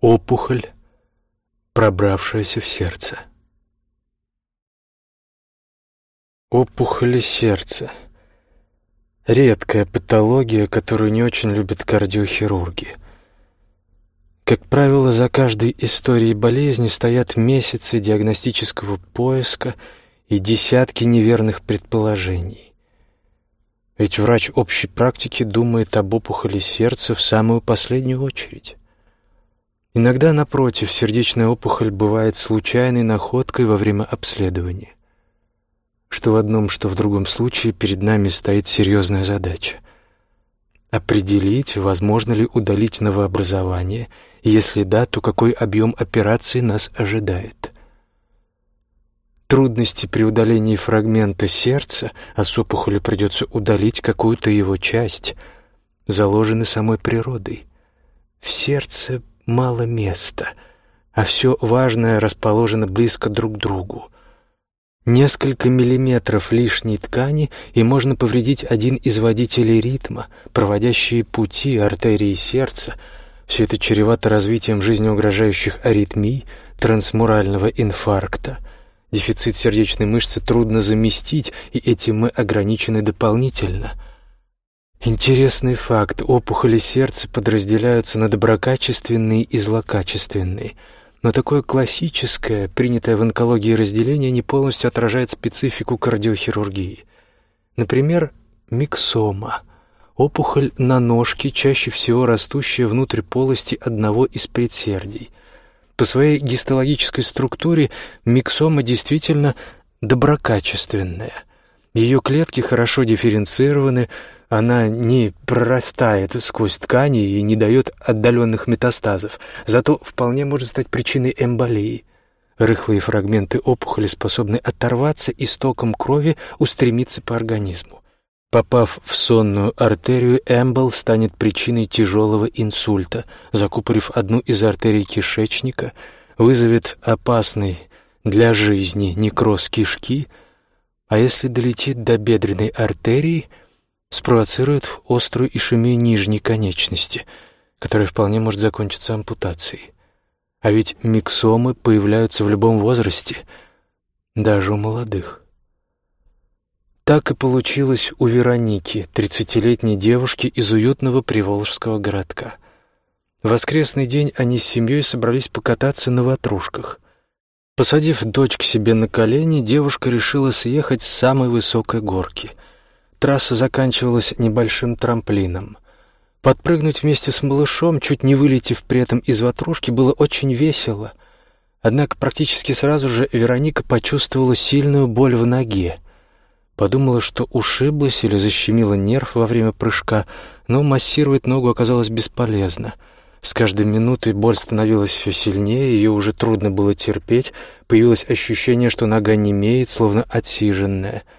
Опухоль, пробравшаяся в сердце. Опухоли сердца. Редкая патология, которую не очень любят кардиохирурги. Как правило, за каждой историей болезни стоят месяцы диагностического поиска и десятки неверных предположений. Ведь врач общей практики думает об опухоли сердца в самую последнюю очередь. Иногда, напротив, сердечная опухоль бывает случайной находкой во время обследования. Что в одном, что в другом случае перед нами стоит серьезная задача. Определить, возможно ли удалить новообразование, и если да, то какой объем операции нас ожидает. Трудности при удалении фрагмента сердца, а с опухоли придется удалить какую-то его часть, заложены самой природой. В сердце мало места, а все важное расположено близко друг к другу. Несколько миллиметров лишней ткани, и можно повредить один из водителей ритма, проводящие пути артерии сердца. Все это чревато развитием жизнеугрожающих аритмий, трансмурального инфаркта. Дефицит сердечной мышцы трудно заместить, и этим мы ограничены дополнительно – Интересный факт. Опухоли сердца подразделяются на доброкачественные и злокачественные. Но такое классическое, принятое в онкологии разделение не полностью отражает специфику кардиохирургии. Например, миксома. Опухоль на ножке, чаще всего растущая внутрь полости одного из предсердий. По своей гистологической структуре миксома действительно доброкачественная. Ее клетки хорошо дифференцированы, она не прорастает сквозь ткани и не дает отдаленных метастазов, зато вполне может стать причиной эмболии. Рыхлые фрагменты опухоли способны оторваться и стоком крови устремиться по организму. Попав в сонную артерию, эмбол станет причиной тяжелого инсульта, закупорив одну из артерий кишечника, вызовет опасный для жизни некроз кишки, а если долетит до бедренной артерии – спровоцирует острую ишемию нижней конечности, которая вполне может закончиться ампутацией. А ведь миксомы появляются в любом возрасте, даже у молодых. Так и получилось у Вероники, тридцатилетней девушки из уютного приволжского городка. В воскресный день они с семьей собрались покататься на ватрушках. Посадив дочь к себе на колени, девушка решила съехать с самой высокой горки — Трасса заканчивалась небольшим трамплином. Подпрыгнуть вместе с малышом, чуть не вылетев при этом из ватрушки, было очень весело. Однако практически сразу же Вероника почувствовала сильную боль в ноге. Подумала, что ушиблась или защемила нерв во время прыжка, но массировать ногу оказалось бесполезно. С каждой минутой боль становилась все сильнее, ее уже трудно было терпеть, появилось ощущение, что нога немеет, словно отсиженная —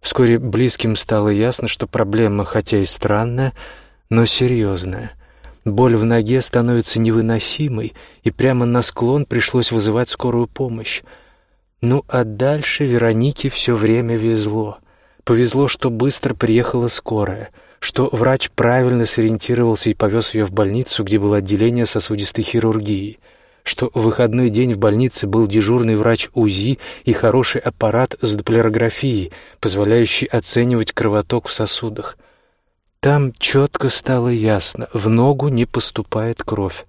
Вскоре близким стало ясно, что проблема, хотя и странная, но серьезная. Боль в ноге становится невыносимой, и прямо на склон пришлось вызывать скорую помощь. Ну а дальше Веронике все время везло. Повезло, что быстро приехала скорая, что врач правильно сориентировался и повез ее в больницу, где было отделение сосудистой хирургии — что в выходной день в больнице был дежурный врач УЗИ и хороший аппарат с доплерографией, позволяющий оценивать кровоток в сосудах. Там четко стало ясно, в ногу не поступает кровь,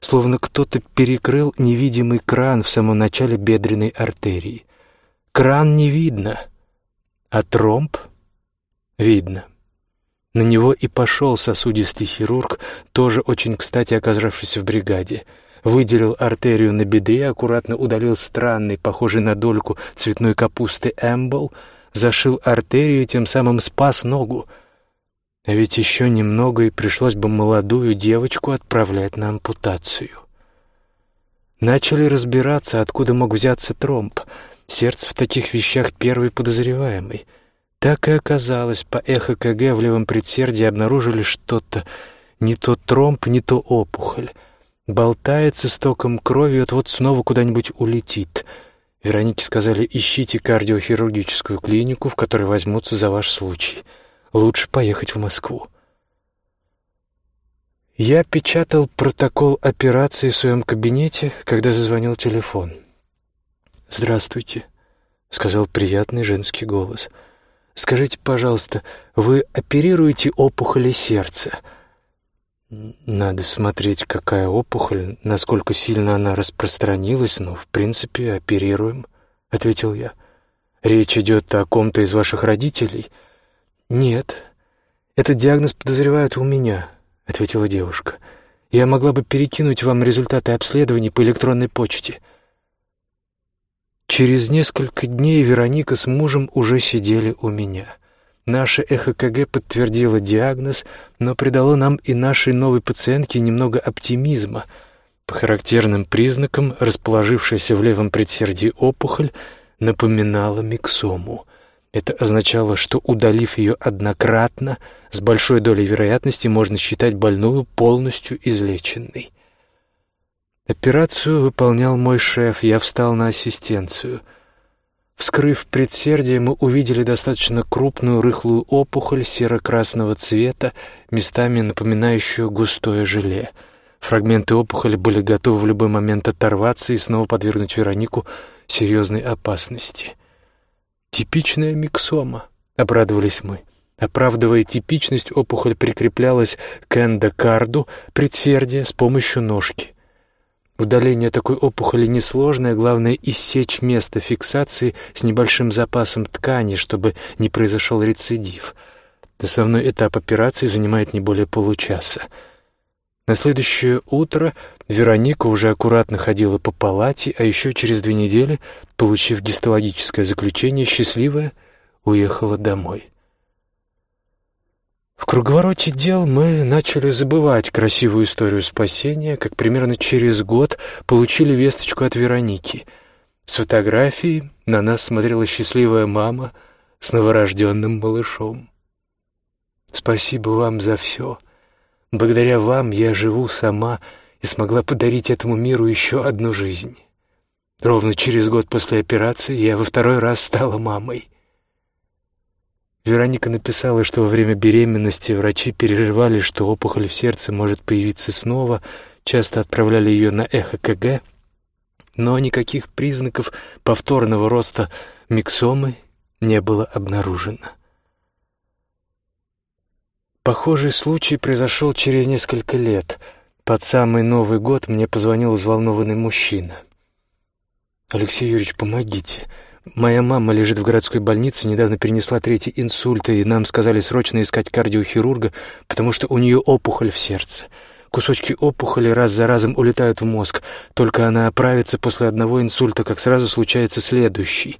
словно кто-то перекрыл невидимый кран в самом начале бедренной артерии. Кран не видно, а тромб видно. На него и пошел сосудистый хирург, тоже очень кстати оказавшийся в бригаде — выделил артерию на бедре, аккуратно удалил странный, похожий на дольку цветной капусты эмбол, зашил артерию тем самым спас ногу. А ведь еще немного и пришлось бы молодую девочку отправлять на ампутацию. Начали разбираться, откуда мог взяться тромб. Сердце в таких вещах первый подозреваемый. Так и оказалось, по эхо-КГ в левом предсердии обнаружили что-то, не то тромб, не то опухоль. Болтается стоком крови, вот-вот снова куда-нибудь улетит. Веронике сказали, ищите кардиохирургическую клинику, в которой возьмутся за ваш случай. Лучше поехать в Москву. Я печатал протокол операции в своем кабинете, когда зазвонил телефон. «Здравствуйте», — сказал приятный женский голос. «Скажите, пожалуйста, вы оперируете опухоли сердца?» «Надо смотреть, какая опухоль, насколько сильно она распространилась, но, в принципе, оперируем», — ответил я. «Речь идет о ком-то из ваших родителей?» «Нет, этот диагноз подозревают у меня», — ответила девушка. «Я могла бы перекинуть вам результаты обследований по электронной почте». Через несколько дней Вероника с мужем уже сидели у меня. Наше ЭХКГ подтвердило диагноз, но придало нам и нашей новой пациентке немного оптимизма. По характерным признакам расположившаяся в левом предсердии опухоль напоминала миксому. Это означало, что, удалив ее однократно, с большой долей вероятности можно считать больную полностью излеченной. Операцию выполнял мой шеф, я встал на ассистенцию. Вскрыв предсердие, мы увидели достаточно крупную рыхлую опухоль серо-красного цвета, местами напоминающую густое желе. Фрагменты опухоли были готовы в любой момент оторваться и снова подвергнуть Веронику серьезной опасности. «Типичная миксома», — обрадовались мы. Оправдывая типичность, опухоль прикреплялась к эндокарду предсердия с помощью ножки. Удаление такой опухоли несложное, главное — иссечь место фиксации с небольшим запасом ткани, чтобы не произошел рецидив. Основной этап операции занимает не более получаса. На следующее утро Вероника уже аккуратно ходила по палате, а еще через две недели, получив гистологическое заключение, счастливая уехала домой. В круговороте дел мы начали забывать красивую историю спасения, как примерно через год получили весточку от Вероники. С фотографией на нас смотрела счастливая мама с новорожденным малышом. «Спасибо вам за все. Благодаря вам я живу сама и смогла подарить этому миру еще одну жизнь. Ровно через год после операции я во второй раз стала мамой. Вероника написала, что во время беременности врачи переживали, что опухоль в сердце может появиться снова, часто отправляли ее на эхо-КГ, но никаких признаков повторного роста миксомы не было обнаружено. Похожий случай произошел через несколько лет. Под самый Новый год мне позвонил взволнованный мужчина. «Алексей Юрьевич, помогите!» Моя мама лежит в городской больнице, недавно перенесла третий инсульт, и нам сказали срочно искать кардиохирурга, потому что у нее опухоль в сердце. Кусочки опухоли раз за разом улетают в мозг. Только она оправится после одного инсульта, как сразу случается следующий.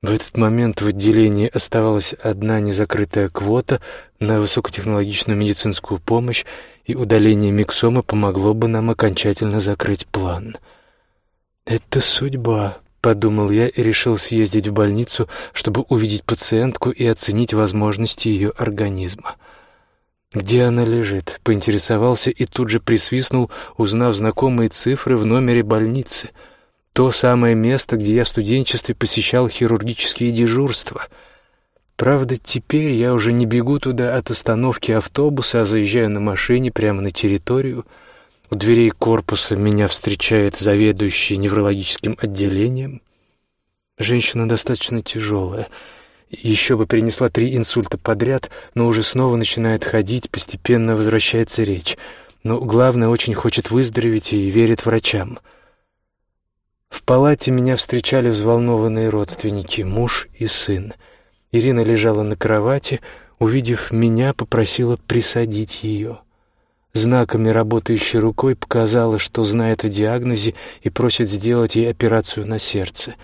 В этот момент в отделении оставалась одна незакрытая квота на высокотехнологичную медицинскую помощь, и удаление миксомы помогло бы нам окончательно закрыть план. «Это судьба», — подумал я и решил съездить в больницу, чтобы увидеть пациентку и оценить возможности ее организма. «Где она лежит?» — поинтересовался и тут же присвистнул, узнав знакомые цифры в номере больницы. То самое место, где я в студенчестве посещал хирургические дежурства. Правда, теперь я уже не бегу туда от остановки автобуса, а заезжаю на машине прямо на территорию — у дверей корпуса меня встречает заведующий неврологическим отделением. Женщина достаточно тяжелая. Еще бы перенесла три инсульта подряд, но уже снова начинает ходить, постепенно возвращается речь. Но главное, очень хочет выздороветь и верит врачам. В палате меня встречали взволнованные родственники, муж и сын. Ирина лежала на кровати, увидев меня, попросила присадить ее. Знаками работающей рукой показала, что знает о диагнозе и просит сделать ей операцию на сердце.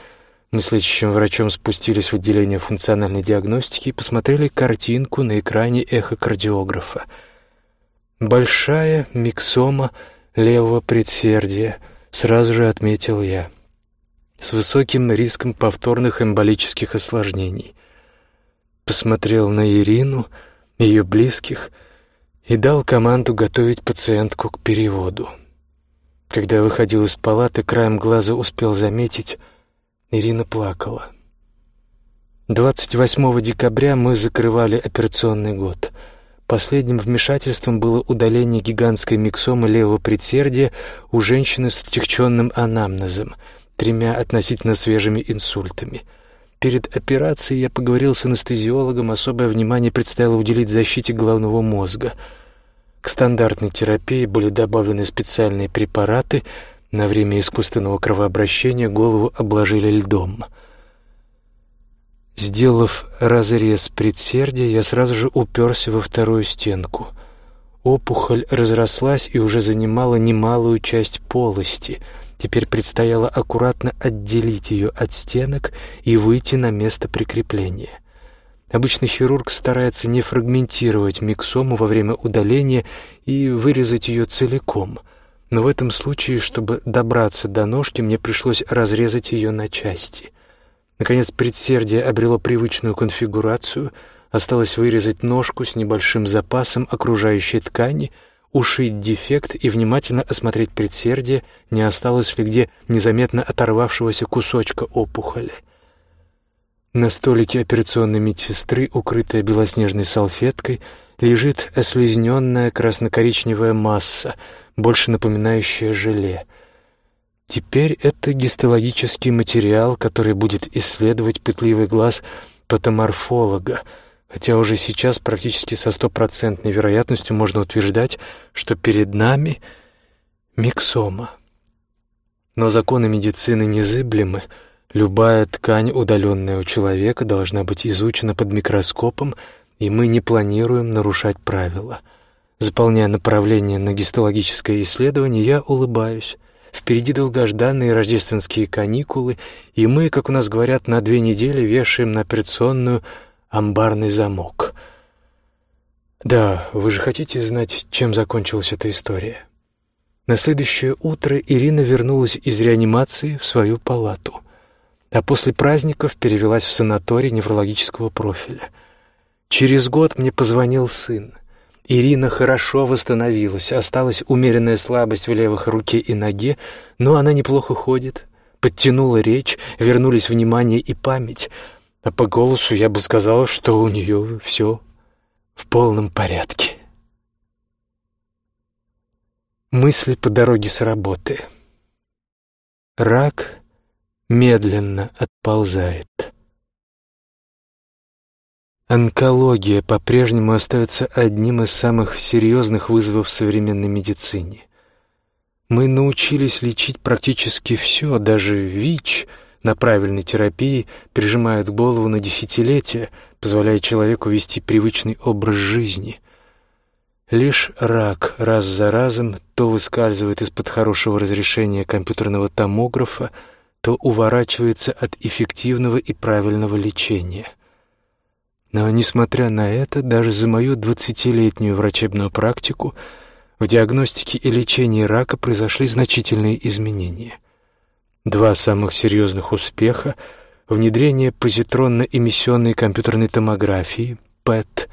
Мы с лечащим врачом спустились в отделение функциональной диагностики и посмотрели картинку на экране эхокардиографа. «Большая миксома левого предсердия», — сразу же отметил я, с высоким риском повторных эмболических осложнений. Посмотрел на Ирину, ее близких — и дал команду готовить пациентку к переводу. Когда выходил из палаты, краем глаза успел заметить, Ирина плакала. 28 декабря мы закрывали операционный год. Последним вмешательством было удаление гигантской миксомы левого предсердия у женщины с отягченным анамнезом, тремя относительно свежими инсультами. Перед операцией я поговорил с анестезиологом, особое внимание предстояло уделить защите головного мозга. К стандартной терапии были добавлены специальные препараты, на время искусственного кровообращения голову обложили льдом — Сделав разрез предсердия, я сразу же уперся во вторую стенку. Опухоль разрослась и уже занимала немалую часть полости. Теперь предстояло аккуратно отделить ее от стенок и выйти на место прикрепления. Обычно хирург старается не фрагментировать миксому во время удаления и вырезать ее целиком. Но в этом случае, чтобы добраться до ножки, мне пришлось разрезать ее на части. Наконец, предсердие обрело привычную конфигурацию, осталось вырезать ножку с небольшим запасом окружающей ткани, ушить дефект и внимательно осмотреть предсердие, не осталось ли где незаметно оторвавшегося кусочка опухоли. На столике операционной медсестры, укрытая белоснежной салфеткой, лежит ослизненная красно-коричневая масса, больше напоминающая желе — Теперь это гистологический материал, который будет исследовать пытливый глаз патоморфолога, хотя уже сейчас практически со стопроцентной вероятностью можно утверждать, что перед нами миксома. Но законы медицины незыблемы. Любая ткань, удаленная у человека, должна быть изучена под микроскопом, и мы не планируем нарушать правила. Заполняя направление на гистологическое исследование, я улыбаюсь. Впереди долгожданные рождественские каникулы, и мы, как у нас говорят, на две недели вешаем на операционную амбарный замок. Да, вы же хотите знать, чем закончилась эта история? На следующее утро Ирина вернулась из реанимации в свою палату, а после праздников перевелась в санаторий неврологического профиля. Через год мне позвонил сын. Ирина хорошо восстановилась, осталась умеренная слабость в левых руке и ноге, но она неплохо ходит, подтянула речь, вернулись внимание и память, а по голосу я бы сказала, что у нее все в полном порядке. Мысли по дороге с работы. Рак медленно отползает. Онкология по-прежнему остается одним из самых серьезных вызовов современной медицине. Мы научились лечить практически все, даже ВИЧ на правильной терапии прижимает голову на десятилетия, позволяя человеку вести привычный образ жизни. Лишь рак раз за разом то выскальзывает из-под хорошего разрешения компьютерного томографа, то уворачивается от эффективного и правильного лечения — но, несмотря на это, даже за мою двадцатилетнюю врачебную практику в диагностике и лечении рака произошли значительные изменения. Два самых серьезных успеха — внедрение позитронно-эмиссионной компьютерной томографии, ПЭТ,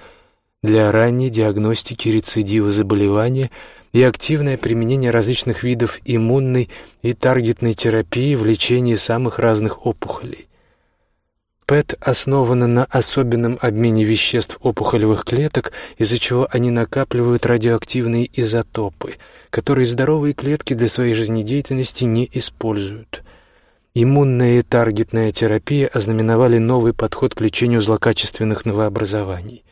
для ранней диагностики рецидива заболевания и активное применение различных видов иммунной и таргетной терапии в лечении самых разных опухолей. ПЭТ основана на особенном обмене веществ опухолевых клеток, из-за чего они накапливают радиоактивные изотопы, которые здоровые клетки для своей жизнедеятельности не используют. Иммунная и таргетная терапия ознаменовали новый подход к лечению злокачественных новообразований.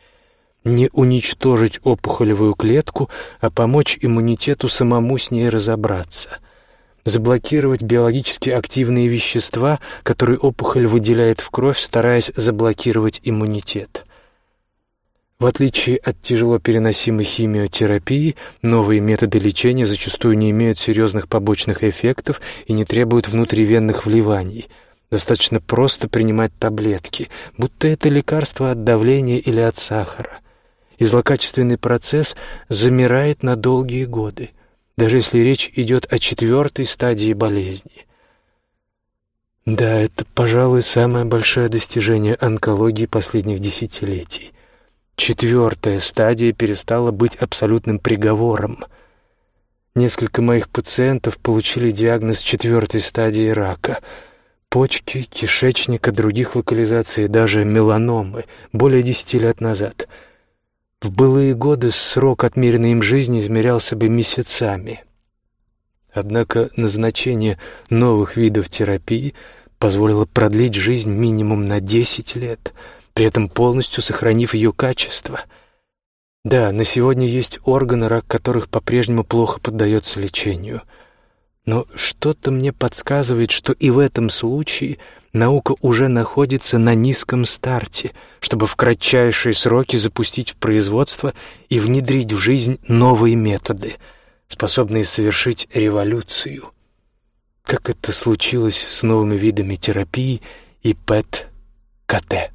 Не уничтожить опухолевую клетку, а помочь иммунитету самому с ней разобраться – заблокировать биологически активные вещества, которые опухоль выделяет в кровь, стараясь заблокировать иммунитет. В отличие от тяжело переносимой химиотерапии, новые методы лечения зачастую не имеют серьезных побочных эффектов и не требуют внутривенных вливаний. Достаточно просто принимать таблетки, будто это лекарство от давления или от сахара. И злокачественный процесс замирает на долгие годы – даже если речь идет о четвертой стадии болезни. Да, это, пожалуй, самое большое достижение онкологии последних десятилетий. Четвертая стадия перестала быть абсолютным приговором. Несколько моих пациентов получили диагноз четвертой стадии рака — почки, кишечника, других локализаций, даже меланомы более десяти лет назад. В былые годы срок, отмеренный им жизни, измерялся бы месяцами. Однако назначение новых видов терапии позволило продлить жизнь минимум на 10 лет, при этом полностью сохранив ее качество. Да, на сегодня есть органы, рак которых по-прежнему плохо поддается лечению. Но что-то мне подсказывает, что и в этом случае наука уже находится на низком старте, чтобы в кратчайшие сроки запустить в производство и внедрить в жизнь новые методы — способные совершить революцию. Как это случилось с новыми видами терапии и ПЭТ-КТ.